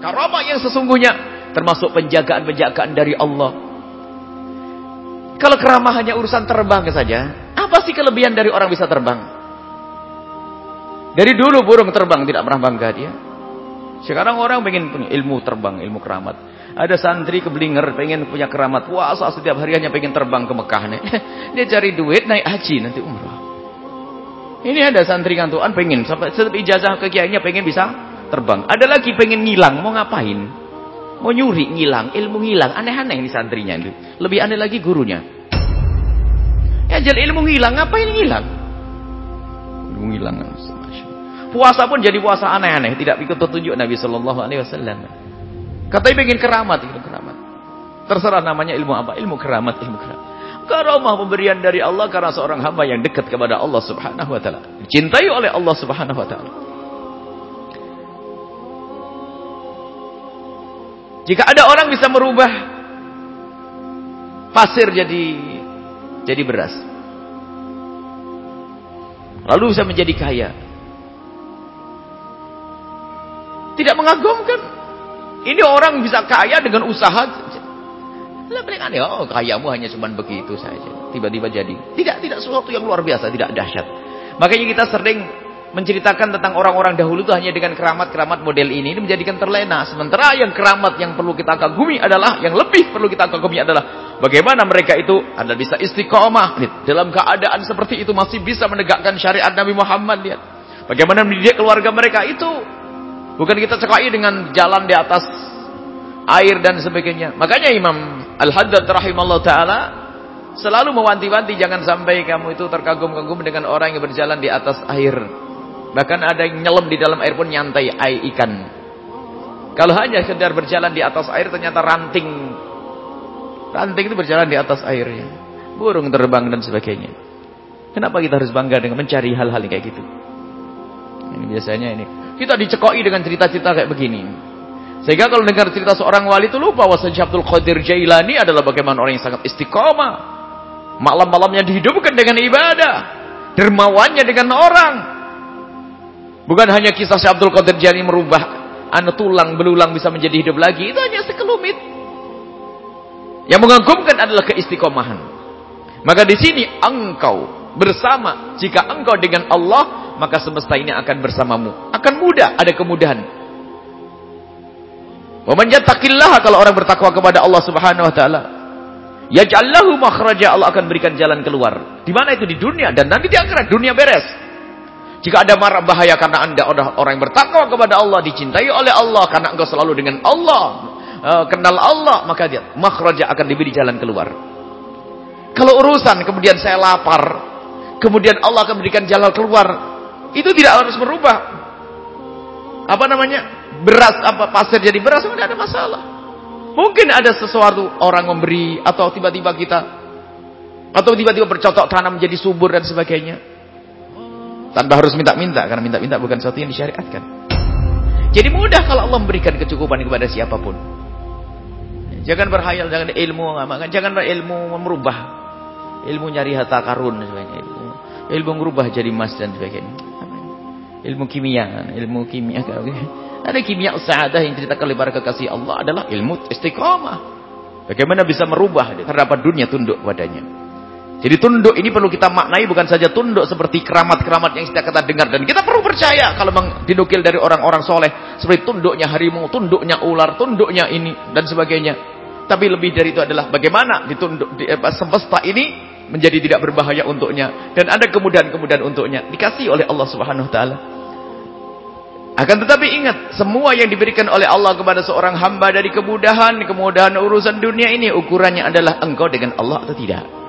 Karamah yang sesungguhnya termasuk penjagaan-penjagaan dari Allah. Kalau keramah hanya urusan terbang saja, apa sih kelebihan dari orang bisa terbang? Dari dulu burung terbang tidak pernah bangga dia. Sekarang orang pengen punya ilmu terbang, ilmu keramat. Ada santri keblinger pengen punya keramat puasa setiap hari pengen terbang ke Mekah nih. Dia cari duit naik haji nanti umrah. Ini ada santri kantuan pengen sampai setiap ijazah ke kiainya pengen bisa terbang. Ada lagi pengen ngilang mau ngapain? Mau nyuri ngilang, ilmu ngilang. Aneh-aneh ini santrinya itu. Lebih aneh lagi gurunya. Ya jadi ilmu ngilang, ngapain ngilang? Ilmu ngilang. Puasa pun jadi puasa aneh-aneh, tidak ikut petunjuk Nabi Shallallahu alaihi wasallam. Katanya pengen keramat, ilmu keramat. Terserah namanya ilmu apa? Ilmu keramat, ilmu keramat. Karamah pemberian dari Allah karena seorang hamba yang dekat kepada Allah Subhanahu wa taala. Dicintai oleh Allah Subhanahu wa taala. Jika ada orang bisa merubah pasir jadi jadi beras. Lalu bisa menjadi kaya. Tidak mengagumkan. Ini orang bisa kaya dengan usaha. Lah paling aneh, oh kayamu hanya cuma begitu saja. Tiba-tiba jadi. Tidak, tidak sesuatu yang luar biasa, tidak dahsyat. Makanya kita sering menceritakan tentang orang-orang dahulu itu hanya dengan keramat-keramat model ini, ini menjadikan terlena. Sementara yang keramat yang perlu kita kagumi adalah, yang lebih perlu kita kagumi adalah bagaimana mereka itu adalah bisa istiqomah dalam keadaan seperti itu masih bisa menegakkan syariat Nabi Muhammad lihat. Bagaimana mendidik keluarga mereka itu bukan kita cekai dengan jalan di atas air dan sebagainya. Makanya Imam Al-Haddad rahimahullah taala selalu mewanti-wanti jangan sampai kamu itu terkagum-kagum dengan orang yang berjalan di atas air. Bahkan ada yang nyelam di dalam air pun nyantai air ikan. Kalau hanya sekedar berjalan di atas air ternyata ranting. Ranting itu berjalan di atas airnya. Burung terbang dan sebagainya. Kenapa kita harus bangga dengan mencari hal-hal kayak gitu? Ini biasanya ini. Kita dicekoi dengan cerita-cerita kayak begini. Sehingga kalau dengar cerita seorang wali itu lupa bahwa Abdul Qadir Jailani adalah bagaimana orang yang sangat istiqomah. Malam-malamnya dihidupkan dengan ibadah. Dermawannya dengan orang. Bukan hanya kisah Syekh Abdul Qadir Jailani merubah anu tulang belulang bisa menjadi hidup lagi. Itu hanya sekelumit. Yang mengagumkan adalah keistiqomahan. Maka di sini engkau bersama. Jika engkau dengan Allah, maka semesta ini akan bersamamu. Akan mudah, ada kemudahan. Wa man yattaqillaha kalau orang bertakwa kepada Allah Subhanahu wa taala, yaj'allahu makhraja Allah akan berikan jalan keluar. Di mana itu di dunia dan nanti di akhirat dunia beres. Jika ada marah bahaya karena Anda orang yang bertakwa kepada Allah, dicintai oleh Allah karena engkau selalu dengan Allah, uh, kenal Allah, maka dia makhraja akan diberi jalan keluar. Kalau urusan kemudian saya lapar, kemudian Allah akan berikan jalan keluar, itu tidak harus merubah apa namanya? beras apa pasir jadi beras tidak ada masalah. Mungkin ada sesuatu orang memberi atau tiba-tiba kita atau tiba-tiba bercocok tanam menjadi subur dan sebagainya. Tanpa harus minta-minta karena minta-minta bukan sesuatu yang disyariatkan. Jadi mudah kalau Allah memberikan kecukupan kepada siapa pun. Jangan berhayal dengan ilmu jangan ilmu merubah. Ilmu nyari harta karun sebagainya. Ilmu, ilmu merubah jadi emas dan sebagainya. Ilmu kimia, ilmu kimia. Ada kimia sa'adah yang ceritakan oleh para kekasih Allah adalah ilmu istiqamah. Bagaimana bisa merubah terdapat dunia tunduk padanya. Jadi tunduk ini perlu kita maknai bukan saja tunduk seperti keramat-keramat yang kita kata dengar dan kita perlu percaya kalau dinukil dari orang-orang soleh seperti tunduknya harimau, tunduknya ular, tunduknya ini dan sebagainya. Tapi lebih dari itu adalah bagaimana ditunduk di, apa, semesta ini menjadi tidak berbahaya untuknya dan ada kemudahan-kemudahan untuknya dikasih oleh Allah Subhanahu wa taala. Akan tetapi ingat, semua yang diberikan oleh Allah kepada seorang hamba dari kemudahan, kemudahan urusan dunia ini ukurannya adalah engkau dengan Allah atau tidak.